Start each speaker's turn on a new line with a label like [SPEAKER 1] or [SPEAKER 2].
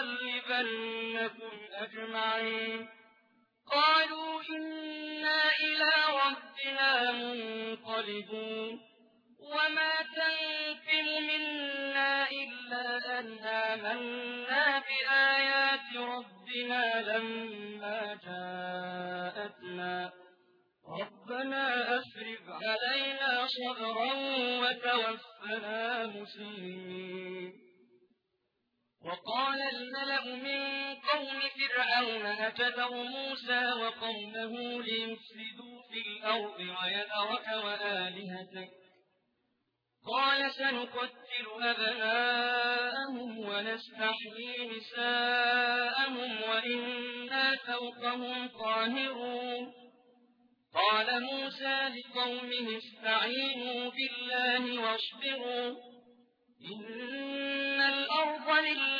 [SPEAKER 1] لأصلبنكم أجمعين. قالوا إنا إلى ربنا منقلبون. وما تنقم منا إلا أن آمنا بآيات ربنا لما جاءتنا. ربنا أفرغ علينا صبرا وتوفنا مسلمين. الملأ من قوم فرعون أتذر موسى وقومه ليفسدوا في الأرض ويذرك وآلهتك قال سنقتل أبناءهم ونستحيي نساءهم وإنا فوقهم قاهرون قال موسى لقومه استعينوا بالله واصبروا إن الأرض لله